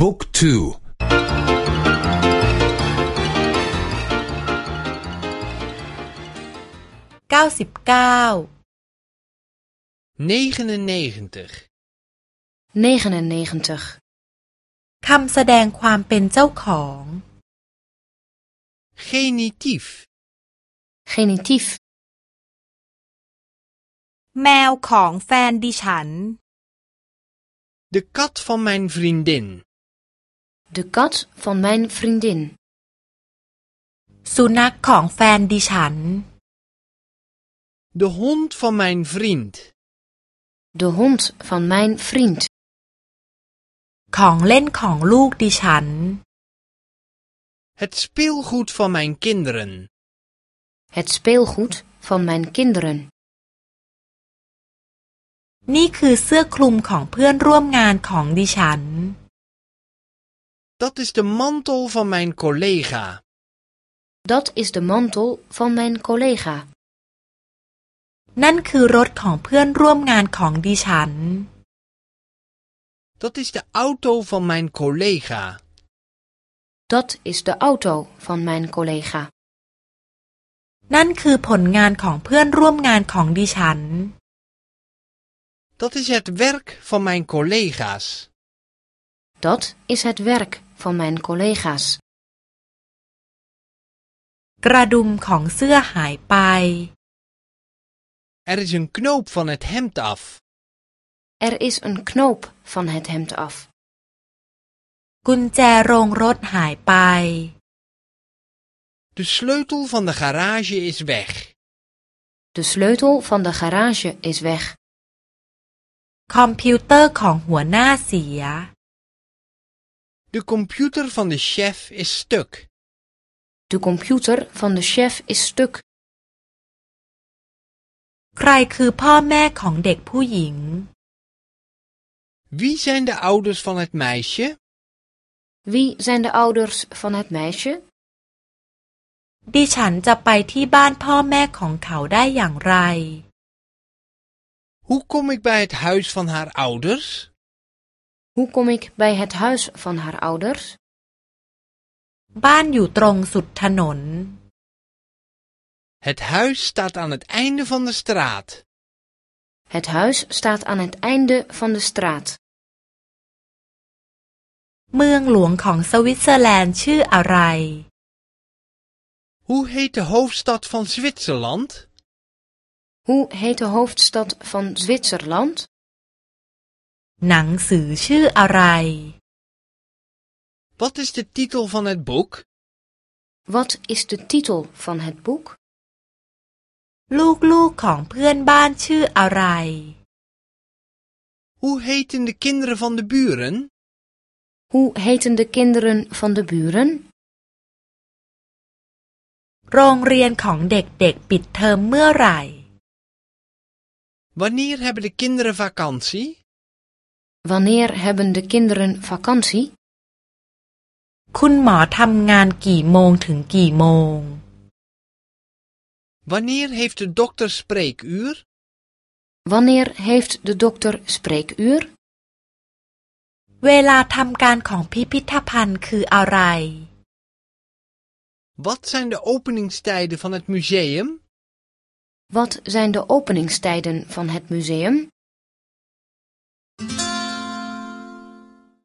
บุ๊กทู เก้าสิบเก้า 99. 99. คำแสดงความเป็นเจ้าของ Genitief. Genitief. แมวของแฟนดิฉัน De kat van mijn vriendin. De kat van mijn vriendin. สุนัขของแฟนดิฉัน De hond van mijn vriend. De hond van mijn vriend. ของเล่นของลูกดิฉัน Het speelgoed van mijn kinderen. Het speelgoed van mijn kinderen. นี่คือเสื้อคลุมของเพื่อนร่วมงานของดิฉัน Dat is de mantel van mijn collega. Dat is de mantel van mijn collega. นั่นคือรถของเพื่อนร่วมงานของดิฉัน Dat is de auto van mijn collega. Dat is de auto van mijn collega. นั่นคือผลงานของเพื่อนร่วมงานของดิฉัน Dat is het werk van mijn collega's. Dat is het werk van mijn collega's. กระดุมของเสื้อหายไป Er is een knoop van het hemd af. Er is een knoop van het hemd af. กุญแจโรงรถหายไป De sleutel van de garage is weg. De sleutel van de garage is weg. คอมพิวเตอร์ของหัวหน้าเสีย De computer van de chef is stuk. De computer van de chef is stuk. ใครคือพ่อแม่ของเด็กผู้หญิง Wie zijn de ouders van het meisje? Wie zijn de ouders van het meisje? ดิฉันจะไปที่บ้านพ่อแม่ของเขาได้อย่างไร Hoe kom ik bij het huis van haar ouders? Hoe kom ik bij het huis van haar ouders? บ้านอยู่ตรงสุดถนน Het huis staat aan het einde van de straat. Het huis staat aan het einde van de straat. เมืองหลวงของสวิตเซอร์แลนด์ชื่ออะไร Hoe heet de hoofdstad van Zwitserland? Hoe heet de hoofdstad van Zwitserland? หนังสือชื่ออะไร Wat is de titel van het boek? Wat is de titel van het boek? ลูกๆของเพื่อนบ้านชื่ออะไร Hoe heten de kinderen van de buren? Hoe heten de kinderen van de buren? โรงเรียนของเด็กๆปิดเทอมเมื่อไหร่ Wanneer hebben de kinderen vakantie? Wanneer hebben de kinderen vakantie? คุณหมอทำงานกี่โมงถึงกี่โมง Wanneer heeft de dokter spreekuur? Wanneer heeft de dokter spreekuur? เวลาทำการของพิพิธภัณฑ์คืออะไร Wat zijn de openingstijden van het museum? Wat zijn de openingstijden van het museum?